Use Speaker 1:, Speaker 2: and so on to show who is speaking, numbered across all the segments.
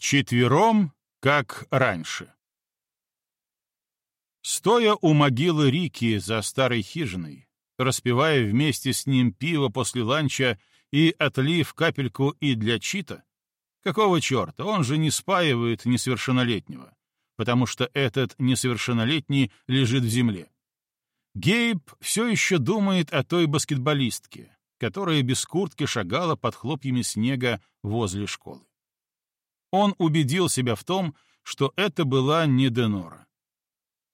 Speaker 1: Вчетвером, как раньше. Стоя у могилы Рики за старой хижиной, распивая вместе с ним пиво после ланча и отлив капельку и для чита, какого черта, он же не спаивает несовершеннолетнего, потому что этот несовершеннолетний лежит в земле. Гейб все еще думает о той баскетболистке, которая без куртки шагала под хлопьями снега возле школы. Он убедил себя в том, что это была не Денора.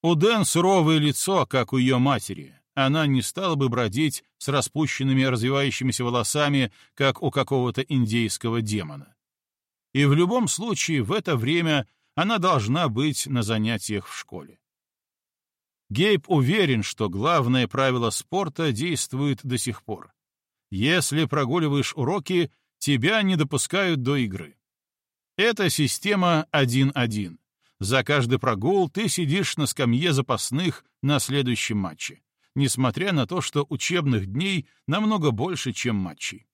Speaker 1: У Дэн суровое лицо, как у ее матери. Она не стала бы бродить с распущенными развивающимися волосами, как у какого-то индейского демона. И в любом случае в это время она должна быть на занятиях в школе. Гейб уверен, что главное правило спорта действует до сих пор. Если прогуливаешь уроки, тебя не допускают до игры. Это система 1-1. За каждый прогул ты сидишь на скамье запасных на следующем матче, несмотря на то, что учебных дней намного больше, чем матчей.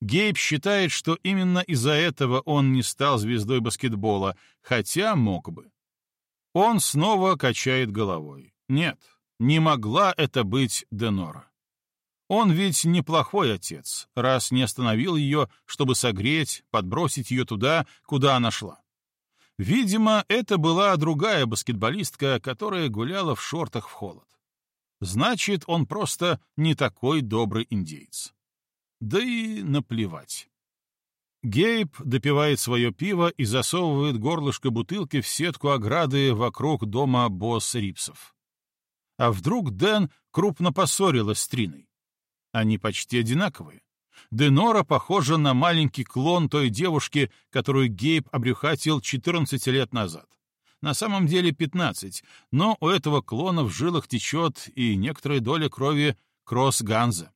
Speaker 1: Гейб считает, что именно из-за этого он не стал звездой баскетбола, хотя мог бы. Он снова качает головой. Нет, не могла это быть Денора. Он ведь неплохой отец, раз не остановил ее, чтобы согреть, подбросить ее туда, куда она шла. Видимо, это была другая баскетболистка, которая гуляла в шортах в холод. Значит, он просто не такой добрый индейец. Да и наплевать. Гейб допивает свое пиво и засовывает горлышко бутылки в сетку ограды вокруг дома босс Рипсов. А вдруг Дэн крупно поссорилась с Триной? Они почти одинаковые. Денора похожа на маленький клон той девушки, которую Гейб обрюхатил 14 лет назад. На самом деле 15, но у этого клона в жилах течет и некоторая доля крови кросс-ганза.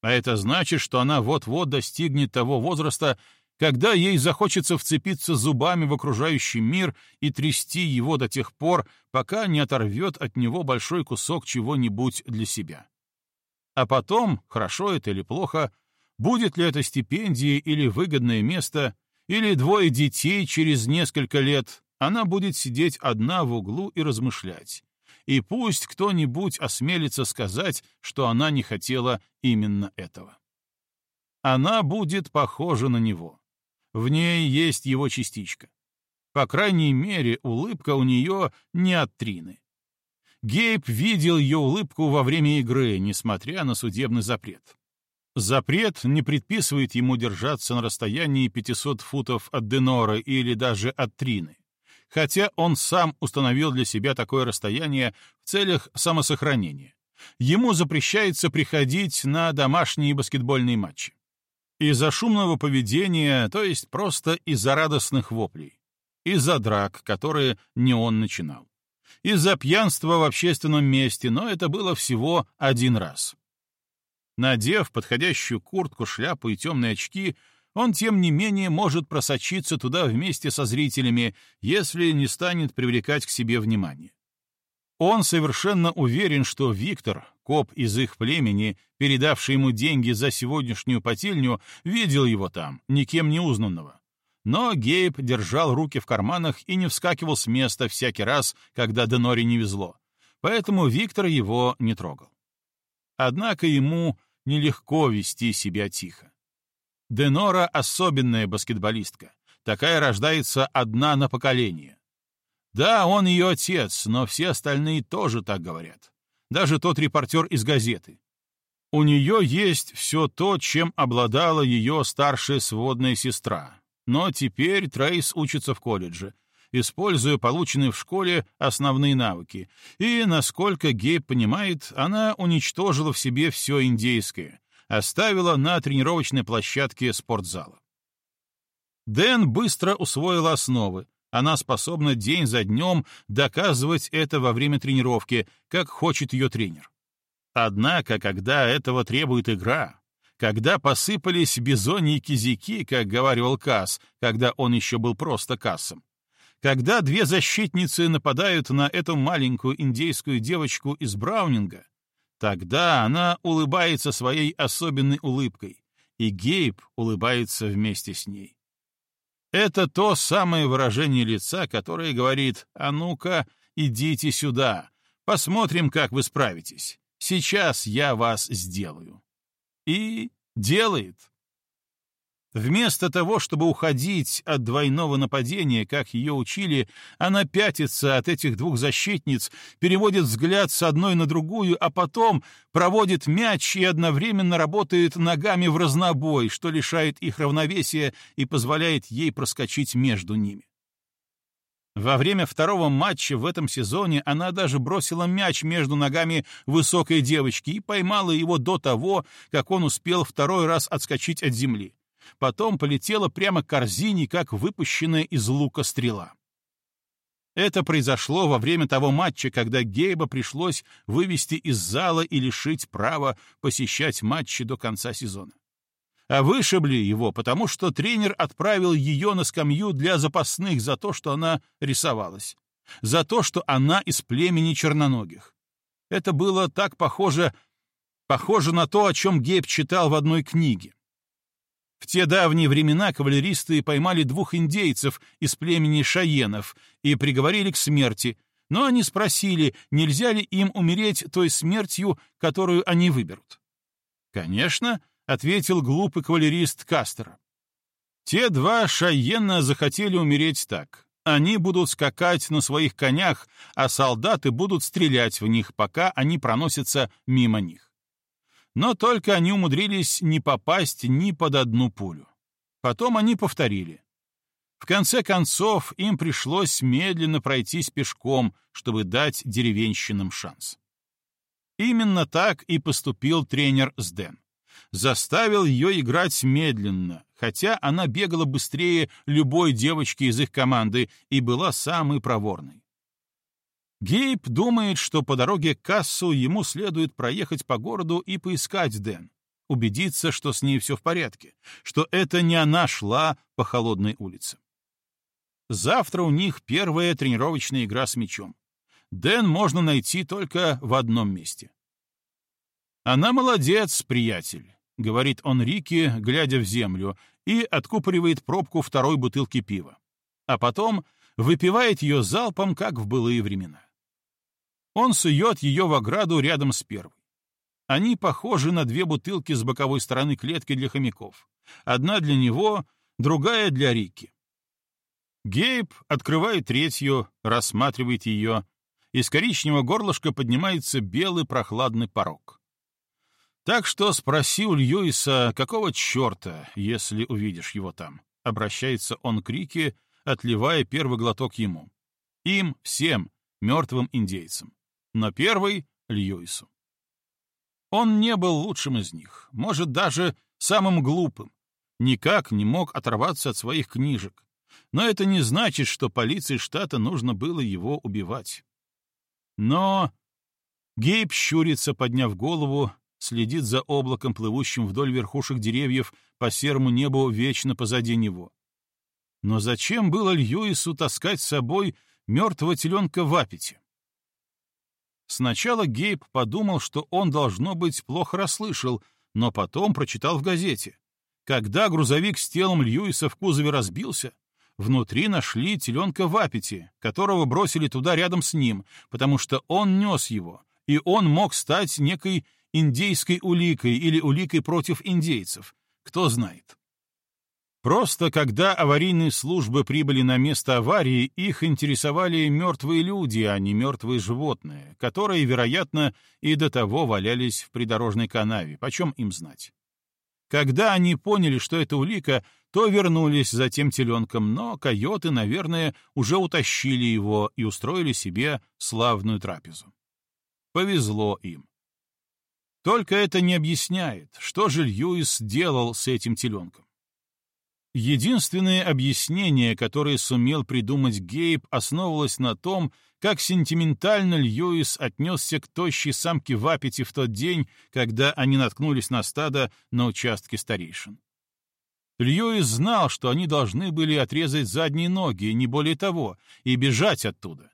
Speaker 1: А это значит, что она вот-вот достигнет того возраста, когда ей захочется вцепиться зубами в окружающий мир и трясти его до тех пор, пока не оторвет от него большой кусок чего-нибудь для себя. А потом, хорошо это или плохо, будет ли это стипендия или выгодное место, или двое детей через несколько лет, она будет сидеть одна в углу и размышлять. И пусть кто-нибудь осмелится сказать, что она не хотела именно этого. Она будет похожа на него. В ней есть его частичка. По крайней мере, улыбка у нее не от Трины. Гейб видел ее улыбку во время игры, несмотря на судебный запрет. Запрет не предписывает ему держаться на расстоянии 500 футов от Денора или даже от Трины, хотя он сам установил для себя такое расстояние в целях самосохранения. Ему запрещается приходить на домашние баскетбольные матчи. Из-за шумного поведения, то есть просто из-за радостных воплей. Из-за драк, которые не он начинал из-за пьянства в общественном месте, но это было всего один раз. Надев подходящую куртку, шляпу и темные очки, он, тем не менее, может просочиться туда вместе со зрителями, если не станет привлекать к себе внимание. Он совершенно уверен, что Виктор, коп из их племени, передавший ему деньги за сегодняшнюю потельню, видел его там, никем не узнанного. Но Гейб держал руки в карманах и не вскакивал с места всякий раз, когда Денори не везло, поэтому Виктор его не трогал. Однако ему нелегко вести себя тихо. Денора — особенная баскетболистка. Такая рождается одна на поколение. Да, он ее отец, но все остальные тоже так говорят. Даже тот репортер из газеты. У нее есть все то, чем обладала ее старшая сводная сестра, но теперь Трейс учится в колледже, используя полученные в школе основные навыки, и, насколько Гейб понимает, она уничтожила в себе все индейское, оставила на тренировочной площадке спортзала. Дэн быстро усвоила основы, она способна день за днем доказывать это во время тренировки, как хочет ее тренер. Однако, когда этого требует игра, когда посыпались бизони и кизяки, как говаривал Касс, когда он еще был просто Кассом. Когда две защитницы нападают на эту маленькую индейскую девочку из Браунинга, тогда она улыбается своей особенной улыбкой, и Гейб улыбается вместе с ней. Это то самое выражение лица, которое говорит «А ну-ка, идите сюда, посмотрим, как вы справитесь. Сейчас я вас сделаю». И делает. Вместо того, чтобы уходить от двойного нападения, как ее учили, она пятится от этих двух защитниц, переводит взгляд с одной на другую, а потом проводит мяч и одновременно работает ногами в разнобой, что лишает их равновесия и позволяет ей проскочить между ними. Во время второго матча в этом сезоне она даже бросила мяч между ногами высокой девочки и поймала его до того, как он успел второй раз отскочить от земли потом полетела прямо к корзине, как выпущенная из лука стрела. Это произошло во время того матча, когда Гейба пришлось вывести из зала и лишить права посещать матчи до конца сезона. А вышибли его, потому что тренер отправил ее на скамью для запасных за то, что она рисовалась, за то, что она из племени черноногих. Это было так похоже, похоже на то, о чем Гейб читал в одной книге. В те давние времена кавалеристы поймали двух индейцев из племени Шаенов и приговорили к смерти, но они спросили, нельзя ли им умереть той смертью, которую они выберут. «Конечно», — ответил глупый кавалерист Кастера. «Те два Шаена захотели умереть так. Они будут скакать на своих конях, а солдаты будут стрелять в них, пока они проносятся мимо них. Но только они умудрились не попасть ни под одну пулю. Потом они повторили. В конце концов, им пришлось медленно пройтись пешком, чтобы дать деревенщинам шанс. Именно так и поступил тренер Сден. Заставил ее играть медленно, хотя она бегала быстрее любой девочки из их команды и была самой проворной. Гейб думает, что по дороге к кассу ему следует проехать по городу и поискать Дэн, убедиться, что с ней все в порядке, что это не она шла по холодной улице. Завтра у них первая тренировочная игра с мячом. Дэн можно найти только в одном месте. «Она молодец, приятель», — говорит он Рике, глядя в землю, и откупоривает пробку второй бутылки пива. А потом выпивает ее залпом, как в былые времена. Он сует ее в ограду рядом с первой. Они похожи на две бутылки с боковой стороны клетки для хомяков. Одна для него, другая для Рики. Гейб открывает третью, рассматривает ее. Из коричневого горлышка поднимается белый прохладный порог. Так что спроси у Льюиса, какого черта, если увидишь его там? Обращается он к Рике, отливая первый глоток ему. Им, всем, мертвым индейцам но первый — Льюису. Он не был лучшим из них, может, даже самым глупым, никак не мог оторваться от своих книжек, но это не значит, что полиции штата нужно было его убивать. Но Гейб щурится, подняв голову, следит за облаком, плывущим вдоль верхушек деревьев по серому небу вечно позади него. Но зачем было Льюису таскать с собой мертвого теленка в аппете? Сначала Гейб подумал, что он, должно быть, плохо расслышал, но потом прочитал в газете. Когда грузовик с телом Льюиса в кузове разбился, внутри нашли теленка в аппете, которого бросили туда рядом с ним, потому что он нес его, и он мог стать некой индейской уликой или уликой против индейцев, кто знает. Просто когда аварийные службы прибыли на место аварии, их интересовали мертвые люди, а не мертвые животные, которые, вероятно, и до того валялись в придорожной канаве, почем им знать. Когда они поняли, что это улика, то вернулись за тем теленком, но койоты, наверное, уже утащили его и устроили себе славную трапезу. Повезло им. Только это не объясняет, что же Льюис делал с этим теленком. Единственное объяснение, которое сумел придумать Гейб, основывалось на том, как сентиментально Льюис отнесся к тощей самке в аппете в тот день, когда они наткнулись на стадо на участке старейшин. Льюис знал, что они должны были отрезать задние ноги, не более того, и бежать оттуда.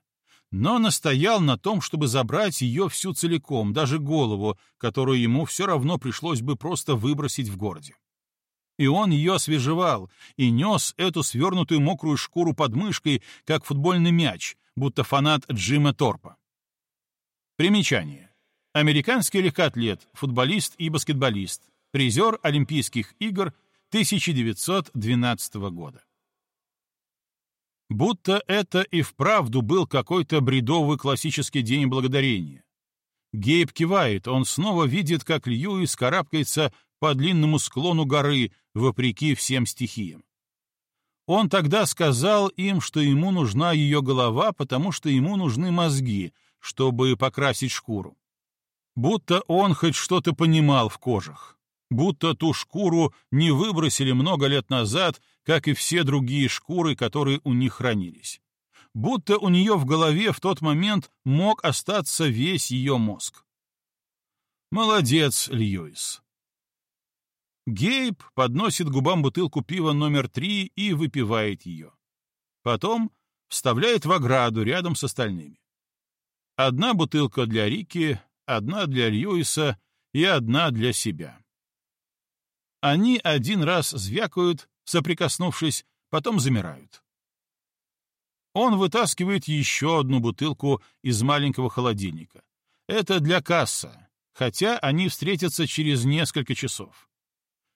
Speaker 1: Но настоял на том, чтобы забрать ее всю целиком, даже голову, которую ему все равно пришлось бы просто выбросить в городе. И он ее освежевал и нес эту свернутую мокрую шкуру под мышкой, как футбольный мяч, будто фанат Джима Торпа. Примечание. Американский легкоатлет, футболист и баскетболист, призер Олимпийских игр 1912 года. Будто это и вправду был какой-то бредовый классический день благодарения. Гейб кивает, он снова видит, как Льюис карабкается по длинному склону горы, вопреки всем стихиям. Он тогда сказал им, что ему нужна ее голова, потому что ему нужны мозги, чтобы покрасить шкуру. Будто он хоть что-то понимал в кожах. Будто ту шкуру не выбросили много лет назад, как и все другие шкуры, которые у них хранились. Будто у нее в голове в тот момент мог остаться весь ее мозг. Молодец, Льюис. Гейб подносит губам бутылку пива номер три и выпивает ее. Потом вставляет в ограду рядом с остальными. Одна бутылка для Рики, одна для Льюиса и одна для себя. Они один раз звякают, соприкоснувшись, потом замирают. Он вытаскивает еще одну бутылку из маленького холодильника. Это для касса, хотя они встретятся через несколько часов.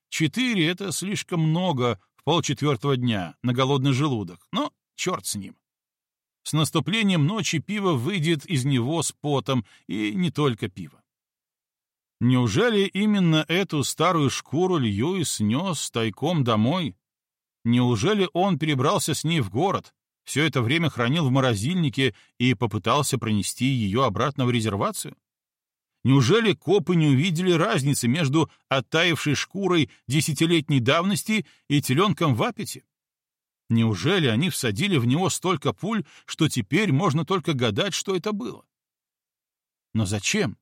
Speaker 1: Четыре — это слишком много в полчетвертого дня на голодный желудок, но черт с ним. С наступлением ночи пиво выйдет из него с потом, и не только пиво. Неужели именно эту старую шкуру Льюис снес тайком домой? Неужели он перебрался с ней в город, все это время хранил в морозильнике и попытался пронести ее обратно в резервацию? Неужели копы не увидели разницы между оттаившей шкурой десятилетней давности и теленком в аппете? Неужели они всадили в него столько пуль, что теперь можно только гадать, что это было? Но зачем?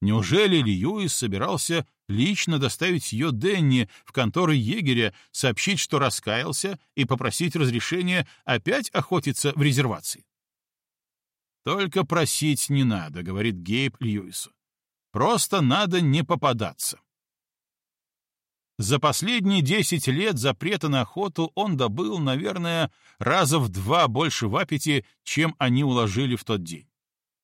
Speaker 1: Неужели Льюис собирался лично доставить ее Денни в конторы егеря, сообщить, что раскаялся, и попросить разрешения опять охотиться в резервации? «Только просить не надо», — говорит Гейб Льюису. «Просто надо не попадаться». За последние десять лет запрета на охоту он добыл, наверное, раза в два больше в чем они уложили в тот день.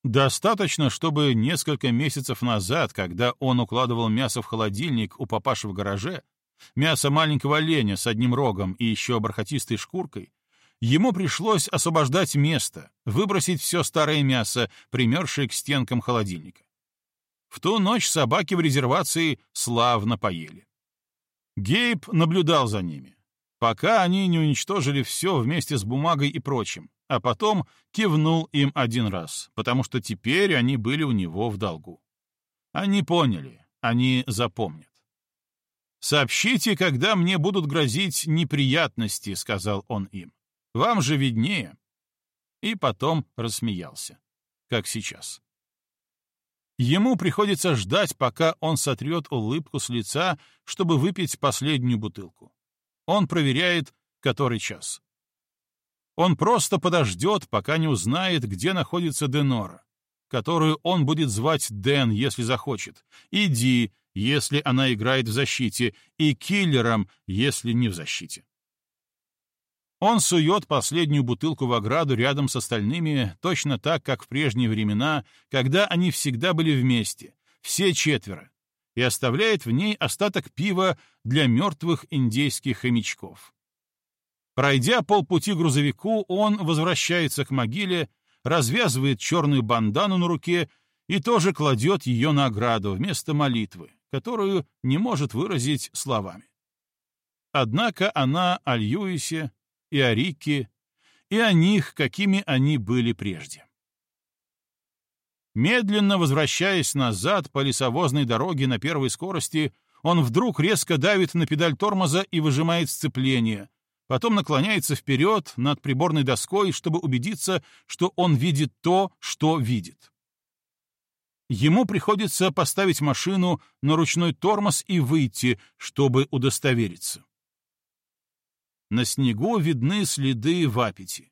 Speaker 1: Достаточно, чтобы несколько месяцев назад, когда он укладывал мясо в холодильник у папаши в гараже, мясо маленького оленя с одним рогом и еще бархатистой шкуркой, ему пришлось освобождать место, выбросить все старое мясо, примершее к стенкам холодильника. В ту ночь собаки в резервации славно поели. Гейб наблюдал за ними, пока они не уничтожили все вместе с бумагой и прочим, а потом кивнул им один раз, потому что теперь они были у него в долгу. Они поняли, они запомнят. «Сообщите, когда мне будут грозить неприятности», — сказал он им. «Вам же виднее». И потом рассмеялся, как сейчас. Ему приходится ждать, пока он сотрет улыбку с лица, чтобы выпить последнюю бутылку. Он проверяет, который час. Он просто подождет, пока не узнает, где находится Денора, которую он будет звать Дэн, если захочет, и Ди, если она играет в защите, и Киллером, если не в защите. Он сует последнюю бутылку в ограду рядом с остальными, точно так, как в прежние времена, когда они всегда были вместе, все четверо, и оставляет в ней остаток пива для мертвых индейских хомячков. Пройдя полпути грузовику, он возвращается к могиле, развязывает черную бандану на руке и тоже кладет ее на ограду вместо молитвы, которую не может выразить словами. Однако она о Льюисе, и о Рике, и о них, какими они были прежде. Медленно возвращаясь назад по лесовозной дороге на первой скорости, он вдруг резко давит на педаль тормоза и выжимает сцепление, потом наклоняется вперед над приборной доской, чтобы убедиться, что он видит то, что видит. Ему приходится поставить машину на ручной тормоз и выйти, чтобы удостовериться. На снегу видны следы в аппете.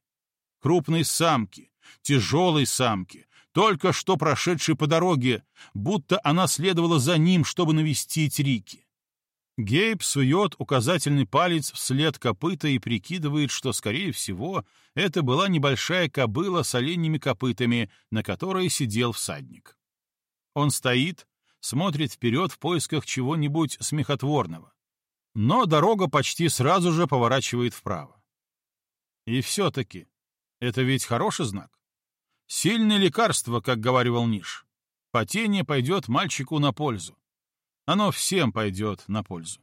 Speaker 1: Крупной самки, тяжелой самки, только что прошедшей по дороге, будто она следовала за ним, чтобы навестить Рики. Гейб сует указательный палец вслед копыта и прикидывает, что, скорее всего, это была небольшая кобыла с оленьими копытами, на которой сидел всадник. Он стоит, смотрит вперед в поисках чего-нибудь смехотворного. Но дорога почти сразу же поворачивает вправо. И все-таки, это ведь хороший знак. Сильное лекарство, как говаривал Ниш. Потение пойдет мальчику на пользу. Оно всем пойдет на пользу.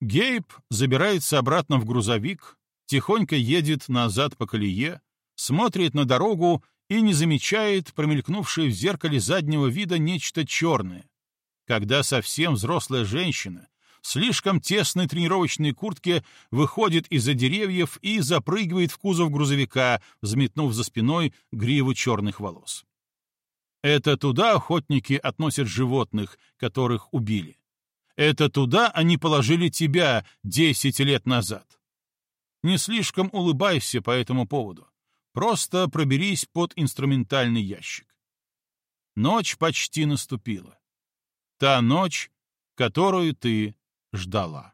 Speaker 1: Гейб забирается обратно в грузовик, тихонько едет назад по колее, смотрит на дорогу и не замечает промелькнувшее в зеркале заднего вида нечто черное. Когда совсем взрослая женщина в слишком тесной тренировочной куртке выходит из-за деревьев и запрыгивает в кузов грузовика, взметнув за спиной гриву черных волос. Это туда охотники относят животных, которых убили. Это туда они положили тебя десять лет назад. Не слишком улыбайся по этому поводу. Просто проберись под инструментальный ящик. Ночь почти наступила. Та ночь, которую ты ждала.